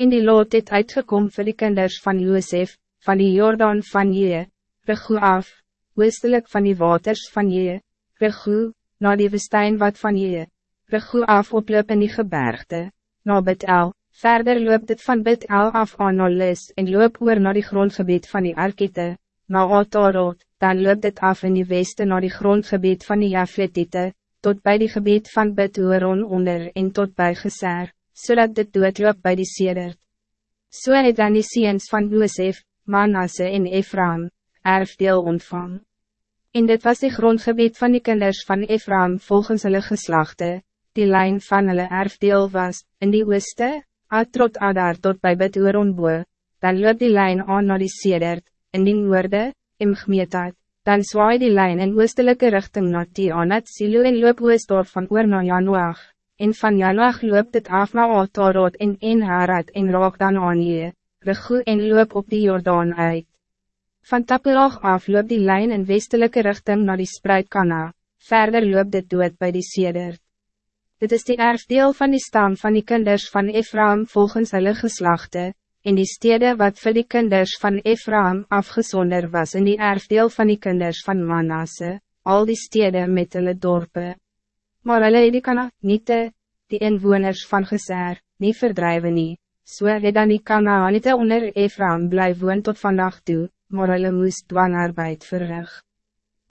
In die lot het uitgekom vir die kinders van Josef, van die Jordaan van Je, Regoe af, oostelijk van die waters van Je, Regoe, na die woestijn wat van Je, Regoe af oploop in die gebergte, na Betel, verder loop dit van Betel af aan na Lis en loop oor na die grondgebied van die Arkite, na Atarot, dan loop dit af in die weste na die grondgebied van die Jafletite, tot bij die gebied van Betoeron onder en tot bij Geser, zodat dit doodloop bij die Sedert. So het dan die seens van Josef, Manasse en Ephraim, erfdeel ontvang. En dit was die grondgebied van die kinders van Ephraim volgens hulle geslachte, die lijn van hulle erfdeel was, in die ooste, Atrot Adar tot bij Betoeron boe, dan loop die lijn aan naar die Sedert, in die noorde, Imgmetat, dan zwaai die lijn in oostelijke richting na Tianat Silo en loop oostdorp van oor na Janoag, en van Janoag loop dit af na Atarot en en Harad en raak dan aan je, Regoe en loop op die Jordaan uit. Van Tapelach af loop die lijn in westelijke richting naar die Spruitkana, verder loop dit dood bij die Sedert. Dit is die erfdeel van die stam van die kinders van Ephraim volgens hulle geslachten, in die stede wat voor die kinders van Ephraim afgezonder was in die erfdeel van die kinders van Manasse, al die stede met hulle dorpe. Maar hulle het die Kanaanite, die inwoners van Geser, nie verdrijven nie, so het dan die Kanaanite onder Ephraim bly woon tot vannacht toe, maar hulle moest dwangarbeid verrig.